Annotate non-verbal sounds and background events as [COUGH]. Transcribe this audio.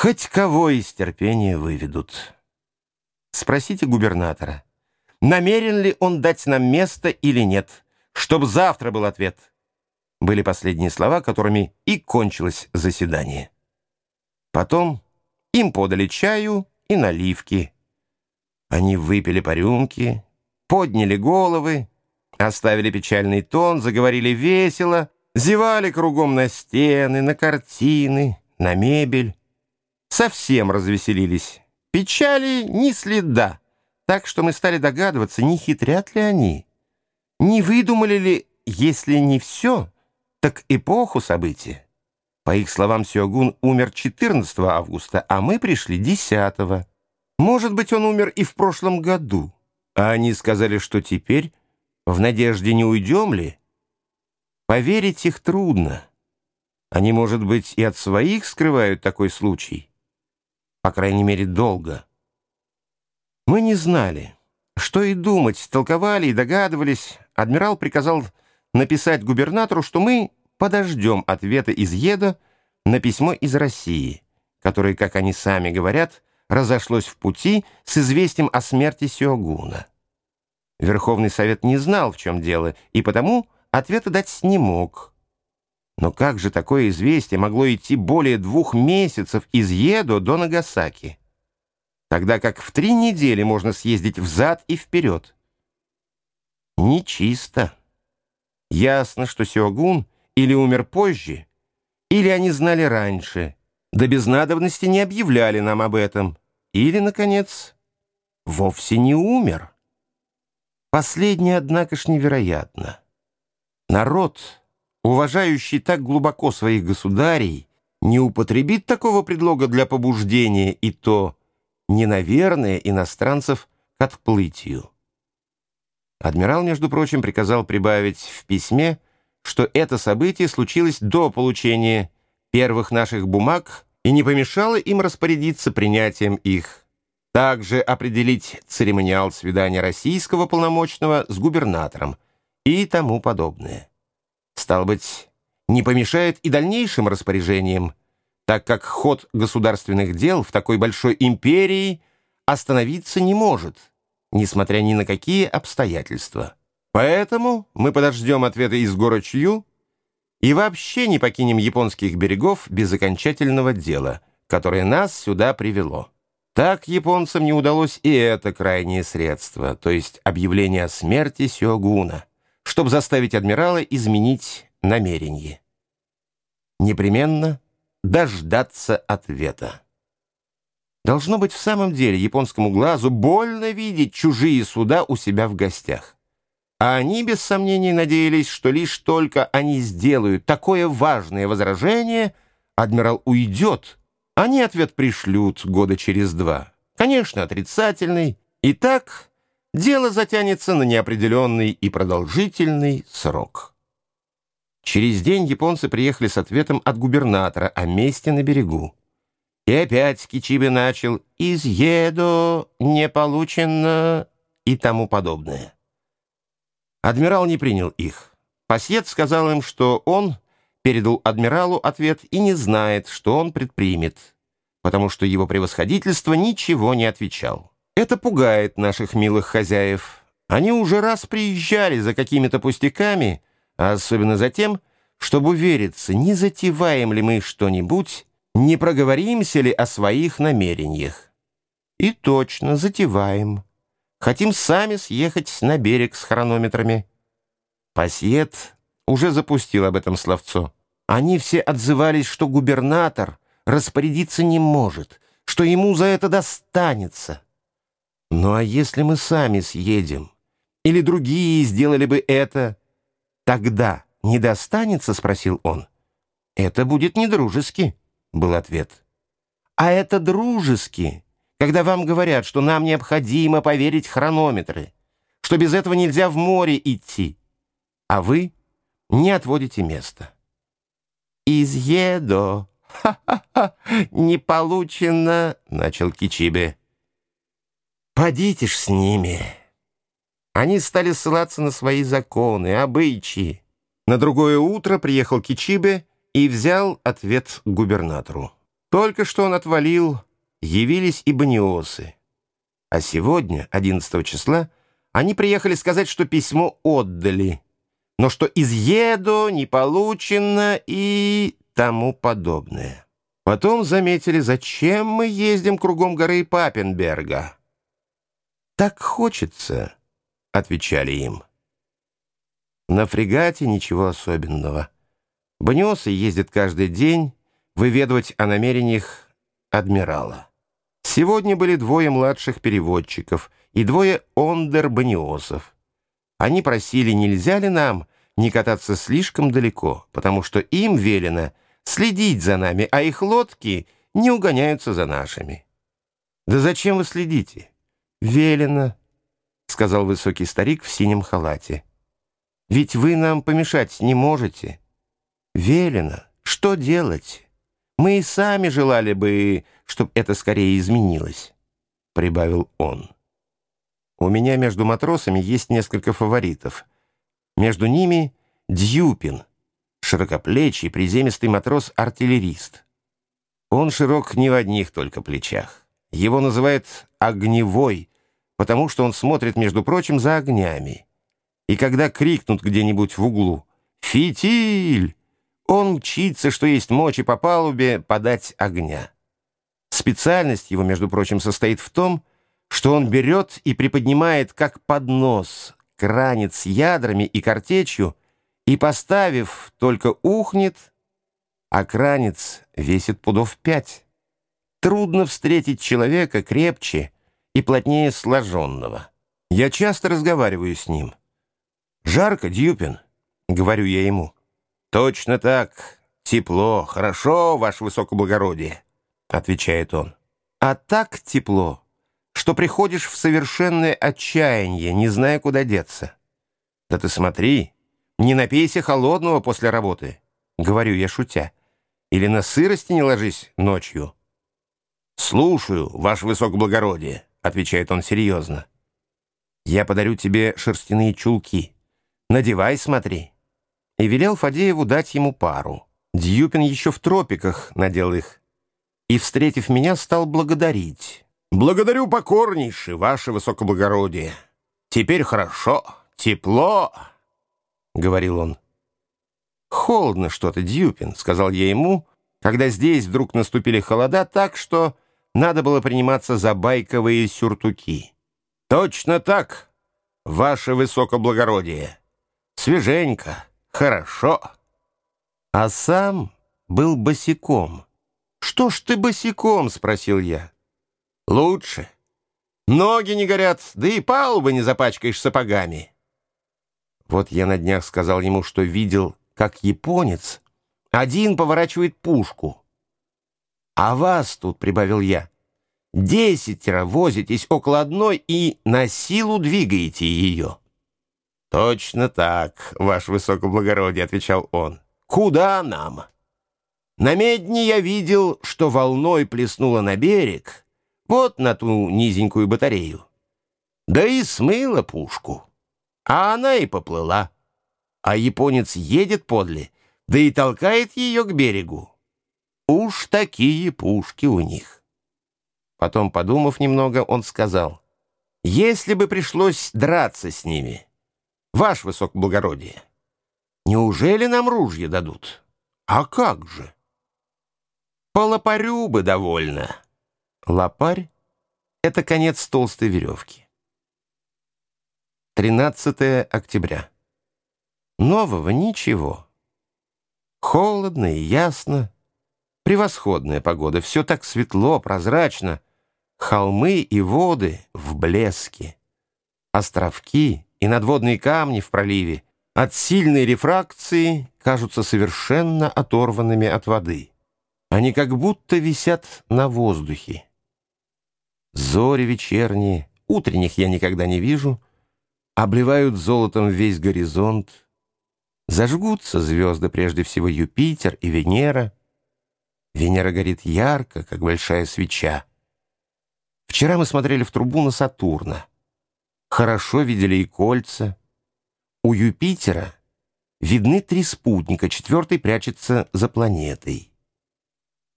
Хоть кого из терпения выведут. Спросите губернатора, намерен ли он дать нам место или нет, чтобы завтра был ответ. Были последние слова, которыми и кончилось заседание. Потом им подали чаю и наливки. Они выпили по рюмке, подняли головы, оставили печальный тон, заговорили весело, зевали кругом на стены, на картины, на мебель. Совсем развеселились. Печали ни следа, так что мы стали догадываться, не хитрят ли они. Не выдумали ли, если не все, так эпоху события? По их словам, Сиогун умер 14 августа, а мы пришли 10 -го. Может быть, он умер и в прошлом году. А они сказали, что теперь, в надежде, не уйдем ли? Поверить их трудно. Они, может быть, и от своих скрывают такой случай. По крайней мере, долго. Мы не знали, что и думать, толковали и догадывались. Адмирал приказал написать губернатору, что мы подождем ответа из Еда на письмо из России, которое, как они сами говорят, разошлось в пути с известием о смерти Сиогуна. Верховный Совет не знал, в чем дело, и потому ответа дать не мог. Но как же такое известие могло идти более двух месяцев из Едо до Нагасаки, тогда как в три недели можно съездить взад и вперед? Нечисто. Ясно, что Сиогун или умер позже, или они знали раньше, да без надобности не объявляли нам об этом. Или, наконец, вовсе не умер. Последнее, однако ж, невероятно. Народ, уважающий так глубоко своих государей, не употребит такого предлога для побуждения и то ненаверное иностранцев к отплытию. Адмирал, между прочим, приказал прибавить в письме, что это событие случилось до получения первых наших бумаг и не помешало им распорядиться принятием их. Также определить церемониал свидания российского полномочного с губернатором и тому подобное. Стало быть, не помешает и дальнейшим распоряжениям, так как ход государственных дел в такой большой империи остановиться не может, несмотря ни на какие обстоятельства. Поэтому мы подождем ответа из Горочью и вообще не покинем японских берегов без окончательного дела, которое нас сюда привело. Так японцам не удалось и это крайнее средство, то есть объявление о смерти Сёгуна, чтобы заставить адмирала изменить намерение. Непременно дождаться ответа. Должно быть в самом деле японскому глазу больно видеть чужие суда у себя в гостях. А они, без сомнений, надеялись, что лишь только они сделают такое важное возражение, адмирал уйдет. Они ответ пришлют года через два. Конечно, отрицательный. И так дело затянется на неопределенный и продолжительный срок. Через день японцы приехали с ответом от губернатора о месте на берегу. И опять Кичибе начал «Из Едо не получено» и тому подобное. Адмирал не принял их. Пассет сказал им, что он передал адмиралу ответ и не знает, что он предпримет, потому что его превосходительство ничего не отвечал. Это пугает наших милых хозяев. Они уже раз приезжали за какими-то пустяками, а особенно за тем, чтобы увериться, не затеваем ли мы что-нибудь, не проговоримся ли о своих намерениях. И точно затеваем. Хотим сами съехать на берег с хронометрами. Пассиет уже запустил об этом словцо. Они все отзывались, что губернатор распорядиться не может, что ему за это достанется. Ну а если мы сами съедем, или другие сделали бы это, тогда не достанется, спросил он. Это будет не дружески, был ответ. А это дружески, когда вам говорят, что нам необходимо поверить хронометры, что без этого нельзя в море идти, а вы не отводите место. «Из Едо! [LAUGHS] Ха-ха-ха! Не получено!» — начал Кичибе. «Подите ж с ними!» Они стали ссылаться на свои законы, обычаи. На другое утро приехал Кичибе и взял ответ губернатору. Только что он отвалил, явились и баниосы. А сегодня, 11 числа, они приехали сказать, что письмо отдали, но что изъеду не получено и тому подобное. Потом заметили, зачем мы ездим кругом горы Папенберга. «Так хочется», — отвечали им. На фрегате ничего особенного. Баниосы ездят каждый день выведывать о намерениях адмирала. Сегодня были двое младших переводчиков и двое ондер-баниосов. Они просили, нельзя ли нам не кататься слишком далеко, потому что им велено следить за нами, а их лодки не угоняются за нашими. «Да зачем вы следите?» «Велено», — сказал высокий старик в синем халате. «Ведь вы нам помешать не можете». «Велено. Что делать?» Мы и сами желали бы, чтобы это скорее изменилось», — прибавил он. «У меня между матросами есть несколько фаворитов. Между ними Дьюпин, широкоплечий, приземистый матрос-артиллерист. Он широк не в одних только плечах. Его называют «огневой», потому что он смотрит, между прочим, за огнями. И когда крикнут где-нибудь в углу «Фитиль!», он мчится, что есть мочи по палубе, подать огня. Специальность его, между прочим, состоит в том, что он берет и приподнимает, как поднос, кранец ядрами и картечью, и, поставив, только ухнет, а кранец весит пудов пять. Трудно встретить человека крепче и плотнее сложенного. Я часто разговариваю с ним. «Жарко, Дьюпин», — говорю я ему, — «Точно так. Тепло. Хорошо, ваше высокоблагородие», — отвечает он. «А так тепло, что приходишь в совершенное отчаяние, не зная, куда деться». «Да ты смотри, не напейся холодного после работы», — говорю я шутя. «Или на сырости не ложись ночью». «Слушаю, ваше высокоблагородие», — отвечает он серьезно. «Я подарю тебе шерстяные чулки. Надевай, смотри» и велел Фадееву дать ему пару. Дьюпин еще в тропиках надел их и, встретив меня, стал благодарить. «Благодарю покорнейше, ваше высокоблагородие. Теперь хорошо, тепло», — говорил он. «Холодно что-то, Дьюпин», — сказал я ему, когда здесь вдруг наступили холода так, что надо было приниматься за байковые сюртуки. «Точно так, ваше высокоблагородие. Свеженько». Хорошо. А сам был босиком. «Что ж ты босиком?» — спросил я. «Лучше. Ноги не горят, да и палубы не запачкаешь сапогами». Вот я на днях сказал ему, что видел, как японец один поворачивает пушку. «А вас тут», — прибавил я, — «десятеро возитесь около одной и на силу двигаете ее». «Точно так, ваше высокоблагородие», — отвечал он. «Куда нам?» На медне я видел, что волной плеснуло на берег, вот на ту низенькую батарею. Да и смыло пушку, а она и поплыла. А японец едет подле, да и толкает ее к берегу. Уж такие пушки у них. Потом, подумав немного, он сказал, «Если бы пришлось драться с ними...» ваше высокоблагородие, неужели нам ружья дадут? А как же? По лопарю бы довольно. Лопарь — это конец толстой веревки. 13 октября. Нового ничего. Холодно и ясно. Превосходная погода. Все так светло, прозрачно. Холмы и воды в блеске. Островки и надводные камни в проливе от сильной рефракции кажутся совершенно оторванными от воды. Они как будто висят на воздухе. Зори вечерние, утренних я никогда не вижу, обливают золотом весь горизонт. Зажгутся звезды, прежде всего Юпитер и Венера. Венера горит ярко, как большая свеча. Вчера мы смотрели в трубу на Сатурна хорошо видели и кольца. У Юпитера видны три спутника, четвертый прячется за планетой.